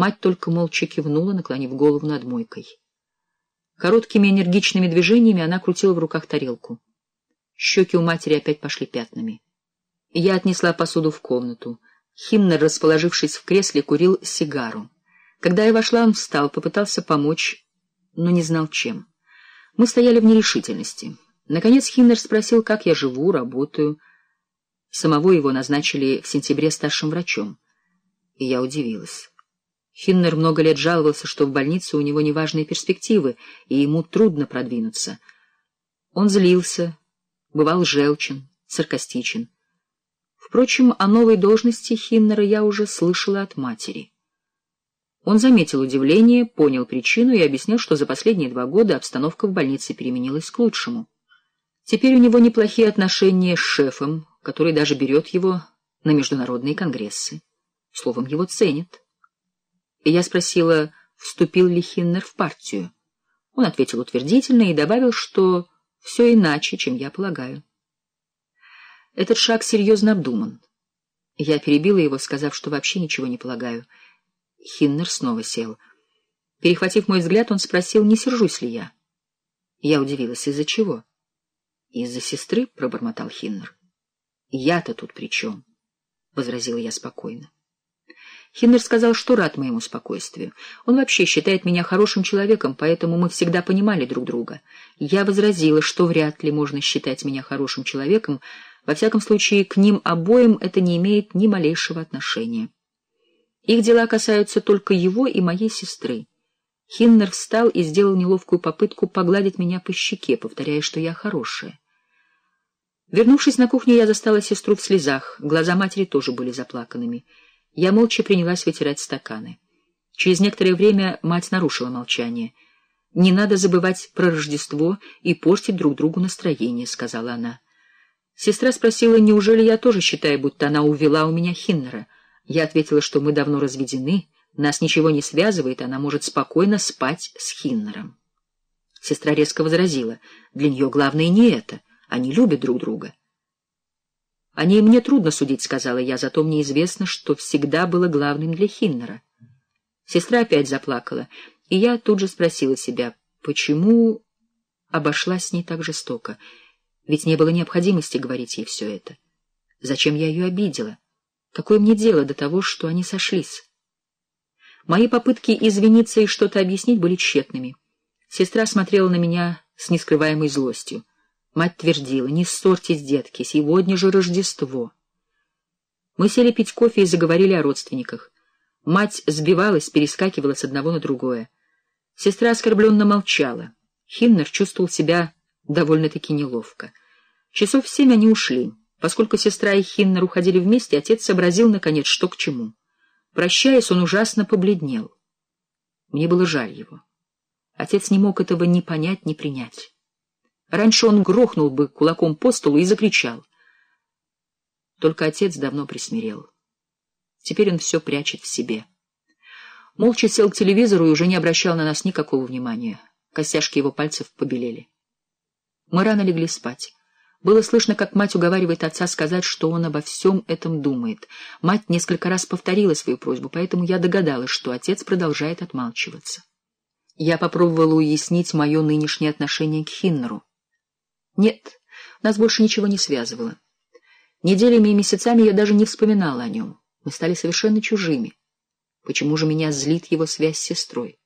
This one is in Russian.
Мать только молча кивнула, наклонив голову над мойкой. Короткими энергичными движениями она крутила в руках тарелку. Щеки у матери опять пошли пятнами. Я отнесла посуду в комнату. Химнер, расположившись в кресле, курил сигару. Когда я вошла, он встал, попытался помочь, но не знал чем. Мы стояли в нерешительности. Наконец Химнер спросил, как я живу, работаю. Самого его назначили в сентябре старшим врачом. И я удивилась. Хиннер много лет жаловался, что в больнице у него неважные перспективы, и ему трудно продвинуться. Он злился, бывал желчен, саркастичен. Впрочем, о новой должности Хиннера я уже слышала от матери. Он заметил удивление, понял причину и объяснил, что за последние два года обстановка в больнице переменилась к лучшему. Теперь у него неплохие отношения с шефом, который даже берет его на международные конгрессы. Словом, его ценят. И я спросила, вступил ли Хиннер в партию. Он ответил утвердительно и добавил, что все иначе, чем я полагаю. Этот шаг серьезно обдуман. Я перебила его, сказав, что вообще ничего не полагаю. Хиннер снова сел. Перехватив мой взгляд, он спросил, не сержусь ли я. Я удивилась, из-за чего? — Из-за сестры, — пробормотал Хиннер. — Я-то тут при чем? — возразила я спокойно. Хиннер сказал, что рад моему спокойствию. Он вообще считает меня хорошим человеком, поэтому мы всегда понимали друг друга. Я возразила, что вряд ли можно считать меня хорошим человеком, во всяком случае, к ним обоим это не имеет ни малейшего отношения. Их дела касаются только его и моей сестры. Хиннер встал и сделал неловкую попытку погладить меня по щеке, повторяя, что я хорошая. Вернувшись на кухню, я застала сестру в слезах, глаза матери тоже были заплаканными. Я молча принялась вытирать стаканы. Через некоторое время мать нарушила молчание. «Не надо забывать про Рождество и портить друг другу настроение», — сказала она. Сестра спросила, неужели я тоже считаю, будто она увела у меня Хиннера. Я ответила, что мы давно разведены, нас ничего не связывает, она может спокойно спать с Хиннером. Сестра резко возразила, для нее главное не это, они любят друг друга. О ней мне трудно судить, — сказала я, — зато мне известно, что всегда было главным для Хиннера. Сестра опять заплакала, и я тут же спросила себя, почему обошлась с ней так жестоко, ведь не было необходимости говорить ей все это. Зачем я ее обидела? Какое мне дело до того, что они сошлись? Мои попытки извиниться и что-то объяснить были тщетными. Сестра смотрела на меня с нескрываемой злостью. Мать твердила, не ссорьтесь, детки, сегодня же Рождество. Мы сели пить кофе и заговорили о родственниках. Мать сбивалась, перескакивала с одного на другое. Сестра оскорбленно молчала. Хиннер чувствовал себя довольно-таки неловко. Часов в семь они ушли. Поскольку сестра и Хиннер уходили вместе, отец сообразил, наконец, что к чему. Прощаясь, он ужасно побледнел. Мне было жаль его. Отец не мог этого ни понять, ни принять. Раньше он грохнул бы кулаком по столу и закричал. Только отец давно присмирел. Теперь он все прячет в себе. Молча сел к телевизору и уже не обращал на нас никакого внимания. Костяшки его пальцев побелели. Мы рано легли спать. Было слышно, как мать уговаривает отца сказать, что он обо всем этом думает. Мать несколько раз повторила свою просьбу, поэтому я догадалась, что отец продолжает отмалчиваться. Я попробовала уяснить мое нынешнее отношение к Хиннеру. Нет, нас больше ничего не связывало. Неделями и месяцами я даже не вспоминала о нем. Мы стали совершенно чужими. Почему же меня злит его связь с сестрой?